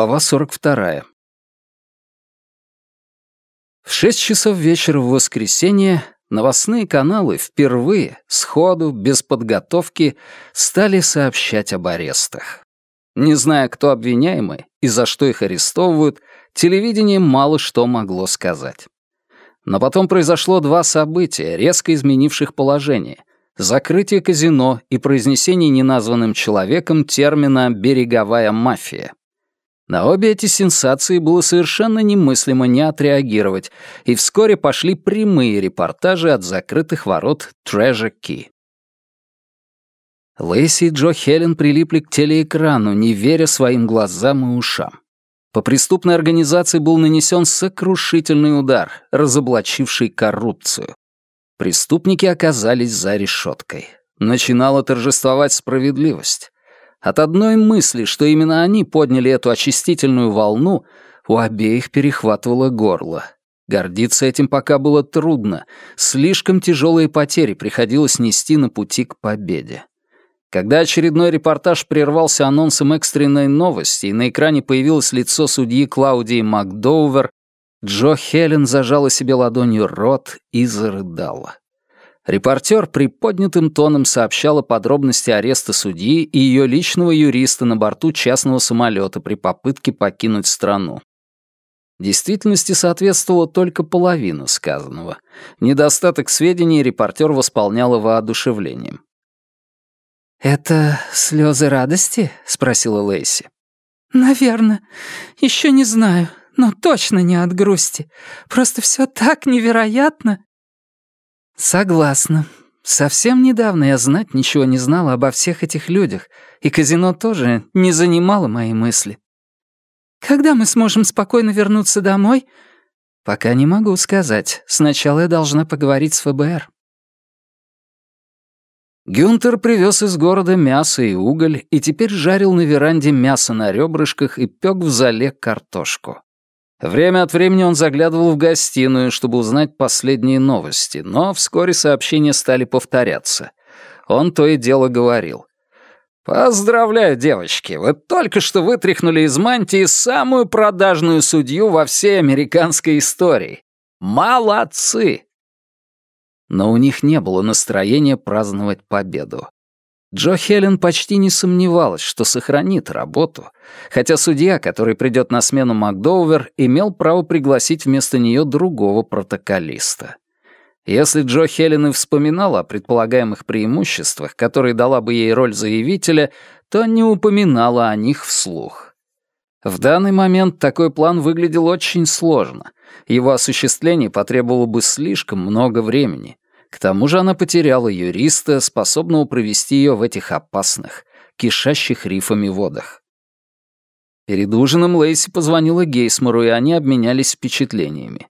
Глава 42. В шесть часов вечера в воскресенье новостные каналы впервые, сходу, без подготовки, стали сообщать об арестах. Не зная, кто обвиняемый и за что их арестовывают, телевидение мало что могло сказать. Но потом произошло два события, резко изменивших положение. Закрытие казино и произнесение неназванным человеком термина «береговая мафия». На обе эти сенсации было совершенно немыслимо не отреагировать, и вскоре пошли прямые репортажи от закрытых ворот Treasure Key. Лэйси и Джо Хелен прилипли к телеэкрану, не веря своим глазам и ушам. По преступной организации был нанесен сокрушительный удар, разоблачивший коррупцию. Преступники оказались за решеткой. Начинала торжествовать справедливость. От одной мысли, что именно они подняли эту очистительную волну, у обеих перехватывало горло. Гордиться этим пока было трудно, слишком тяжелые потери приходилось нести на пути к победе. Когда очередной репортаж прервался анонсом экстренной новости, и на экране появилось лицо судьи Клаудии Макдоувер, Джо Хелен зажала себе ладонью рот и зарыдала. Репортер приподнятым тоном сообщала подробности ареста судьи и ее личного юриста на борту частного самолета при попытке покинуть страну. Действительности соответствовала только половина сказанного. Недостаток сведений репортер восполняла воодушевлением. «Это слезы радости?» — спросила Лейси. «Наверное. Еще не знаю, но точно не от грусти. Просто все так невероятно». «Согласна. Совсем недавно я знать ничего не знала обо всех этих людях, и казино тоже не занимало мои мысли». «Когда мы сможем спокойно вернуться домой?» «Пока не могу сказать. Сначала я должна поговорить с ФБР». Гюнтер привез из города мясо и уголь и теперь жарил на веранде мясо на ребрышках и пек в зале картошку. Время от времени он заглядывал в гостиную, чтобы узнать последние новости, но вскоре сообщения стали повторяться. Он то и дело говорил. «Поздравляю, девочки, вы только что вытряхнули из мантии самую продажную судью во всей американской истории. Молодцы!» Но у них не было настроения праздновать победу. Джо Хелен почти не сомневалась, что сохранит работу, хотя судья, который придет на смену Макдоувер, имел право пригласить вместо нее другого протоколиста. Если Джо Хелен и вспоминала о предполагаемых преимуществах, которые дала бы ей роль заявителя, то не упоминала о них вслух. В данный момент такой план выглядел очень сложно. Его осуществление потребовало бы слишком много времени, к тому же она потеряла юриста, способного провести ее в этих опасных, кишащих рифами водах. Перед ужином Лейси позвонила Гейсмору, и они обменялись впечатлениями.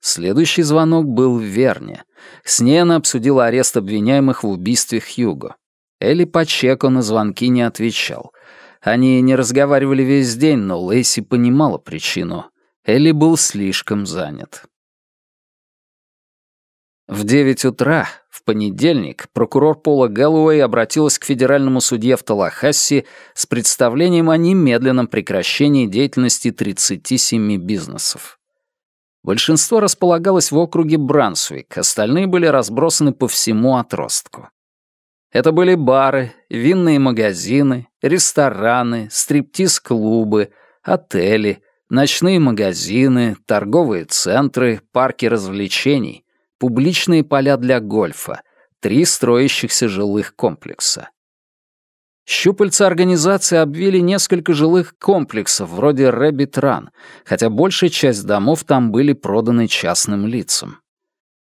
Следующий звонок был в Верне. С ней она обсудила арест обвиняемых в убийстве Хьюго. Элли Пачеко на звонки не отвечал. Они не разговаривали весь день, но Лейси понимала причину. Элли был слишком занят. В 9 утра, в понедельник, прокурор Пола Гэллоуэй обратилась к федеральному судье в Талахасси с представлением о немедленном прекращении деятельности 37 бизнесов. Большинство располагалось в округе Брансвик, остальные были разбросаны по всему отростку. Это были бары, винные магазины, рестораны, стриптиз-клубы, отели, ночные магазины, торговые центры, парки развлечений, публичные поля для гольфа, три строящихся жилых комплекса. Щупальца организации обвили несколько жилых комплексов, вроде Rabbit Run, хотя большая часть домов там были проданы частным лицам.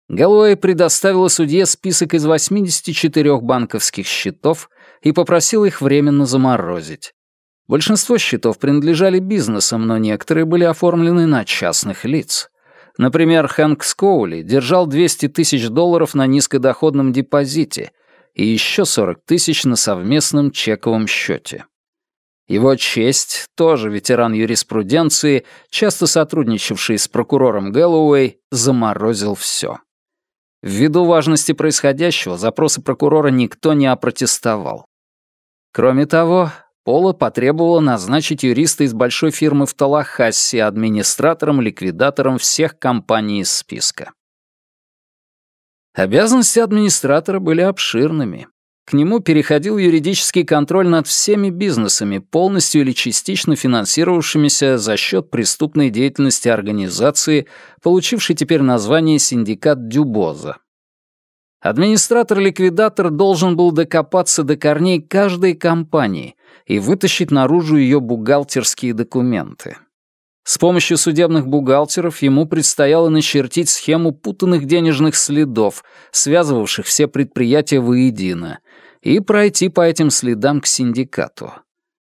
Гэллоуэй предоставила судье список из 84 банковских счетов и попросила их временно заморозить. Большинство счетов принадлежали бизнесам, но некоторые были оформлены на частных лиц. Например, Хэнк Скоули держал 200 тысяч долларов на низкодоходном депозите и еще 40 тысяч на совместном чековом счете. Его честь, тоже ветеран юриспруденции, часто сотрудничавший с прокурором Гэллоуэй, заморозил все. Ввиду важности происходящего, запросы прокурора никто не опротестовал. Кроме того, Пола потребовала назначить юриста из большой фирмы в Талахассе администратором-ликвидатором всех компаний из списка. Обязанности администратора были обширными. К нему переходил юридический контроль над всеми бизнесами, полностью или частично финансировавшимися за счет преступной деятельности организации, получившей теперь название «Синдикат Дюбоза». Администратор-ликвидатор должен был докопаться до корней каждой компании и вытащить наружу ее бухгалтерские документы. С помощью судебных бухгалтеров ему предстояло начертить схему путанных денежных следов, связывавших все предприятия воедино, и пройти по этим следам к синдикату.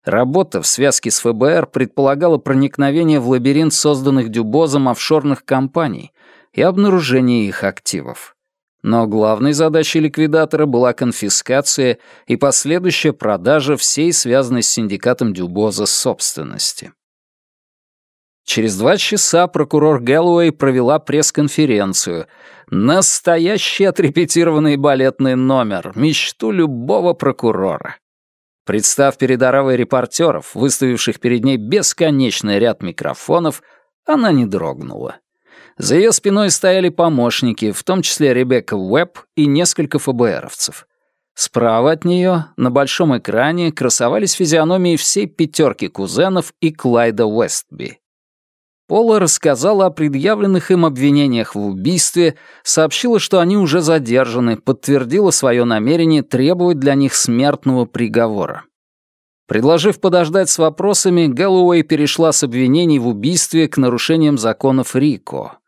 Работа в связке с ФБР предполагала проникновение в лабиринт созданных Дюбозом офшорных компаний и обнаружение их активов. Но главной задачей ликвидатора была конфискация и последующая продажа всей связанной с синдикатом Дюбоза собственности. Через два часа прокурор Гэллоуэй провела пресс-конференцию. Настоящий отрепетированный балетный номер, мечту любого прокурора. Представ перед оравой репортеров, выставивших перед ней бесконечный ряд микрофонов, она не дрогнула. За ее спиной стояли помощники, в том числе Ребекка Уэбб и несколько ФБРовцев. Справа от нее, на большом экране, красовались физиономии всей пятерки кузенов и Клайда Уэстби. Пола рассказала о предъявленных им обвинениях в убийстве, сообщила, что они уже задержаны, подтвердила свое намерение требовать для них смертного приговора. Предложив подождать с вопросами, Гэллоуэй перешла с обвинений в убийстве к нарушениям законов Рико.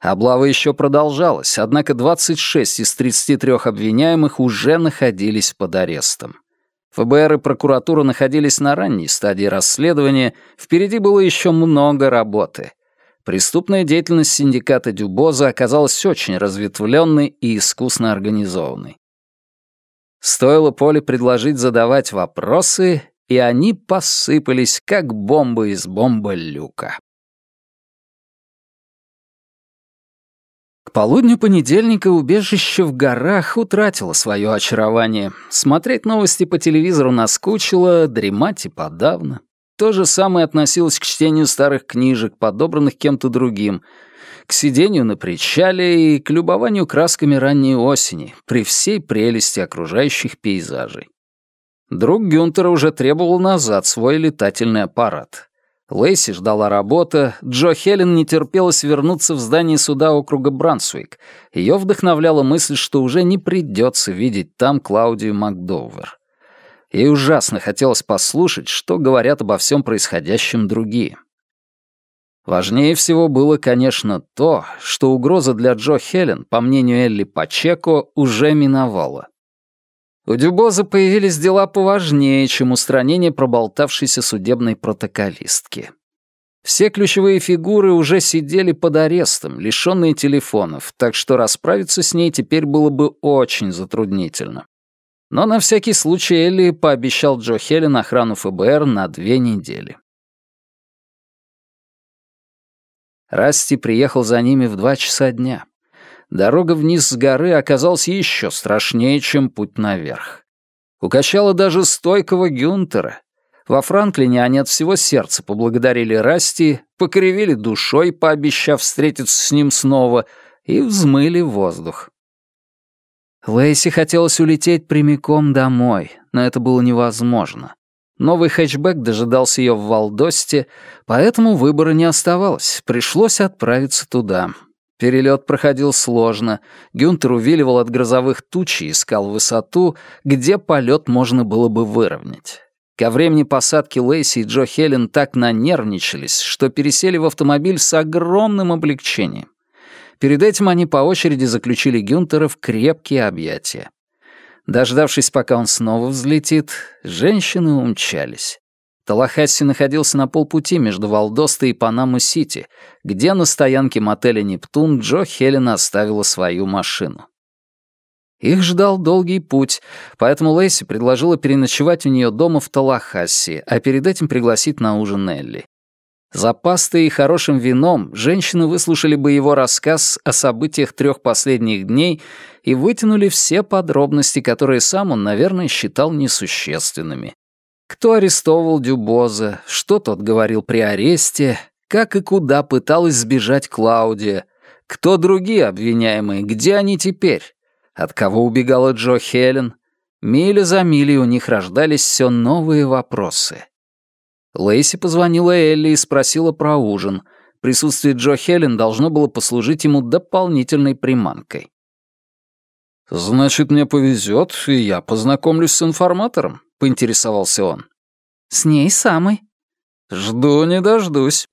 Облава еще продолжалась, однако 26 из 33 обвиняемых уже находились под арестом. ФБР и прокуратура находились на ранней стадии расследования, впереди было еще много работы. Преступная деятельность синдиката Дюбоза оказалась очень разветвленной и искусно организованной. Стоило Поле предложить задавать вопросы, и они посыпались, как бомбы из бомба-люка. К полудню понедельника убежище в горах утратило свое очарование. Смотреть новости по телевизору наскучило, дремать и подавно. То же самое относилось к чтению старых книжек, подобранных кем-то другим, к сидению на причале и к любованию красками ранней осени, при всей прелести окружающих пейзажей. Друг Гюнтера уже требовал назад свой летательный аппарат. Лейси ждала работа, Джо Хелен не терпелось вернуться в здание суда округа Брансуик. Ее вдохновляла мысль, что уже не придется видеть там Клаудию Макдовер. Ей ужасно хотелось послушать, что говорят обо всем происходящем другие. Важнее всего было, конечно, то, что угроза для Джо Хелен, по мнению Элли Пачеко, уже миновала. У Дюбоза появились дела поважнее, чем устранение проболтавшейся судебной протоколистки. Все ключевые фигуры уже сидели под арестом, лишенные телефонов, так что расправиться с ней теперь было бы очень затруднительно. Но на всякий случай Элли пообещал Джо Хелен охрану ФБР на две недели. Расти приехал за ними в два часа дня дорога вниз с горы оказалась еще страшнее, чем путь наверх. Укачало даже стойкого Гюнтера. Во Франклине они от всего сердца поблагодарили Расти, покривили душой, пообещав встретиться с ним снова, и взмыли воздух. Лейси хотелось улететь прямиком домой, но это было невозможно. Новый хэтчбэк дожидался ее в Валдосте, поэтому выбора не оставалось, пришлось отправиться туда. Перелет проходил сложно. Гюнтер увиливал от грозовых туч и искал высоту, где полет можно было бы выровнять. Ко времени посадки Лейси и Джо Хелен так нанервничались, что пересели в автомобиль с огромным облегчением. Перед этим они по очереди заключили Гюнтера в крепкие объятия. Дождавшись, пока он снова взлетит, женщины умчались. Талахасси находился на полпути между Валдостой и Панаму-Сити, где на стоянке мотеля «Нептун» Джо Хелен оставила свою машину. Их ждал долгий путь, поэтому Лейси предложила переночевать у нее дома в Талахасси, а перед этим пригласить на ужин Элли. За пастой и хорошим вином женщины выслушали бы его рассказ о событиях трех последних дней и вытянули все подробности, которые сам он, наверное, считал несущественными. Кто арестовывал Дюбоза, что тот говорил при аресте, как и куда пыталась сбежать Клаудия, кто другие обвиняемые, где они теперь, от кого убегала Джо Хелен. Миля за милей у них рождались все новые вопросы. Лейси позвонила Элли и спросила про ужин. Присутствие Джо Хелен должно было послужить ему дополнительной приманкой. «Значит, мне повезет, и я познакомлюсь с информатором?» — поинтересовался он. «С ней самой». «Жду не дождусь».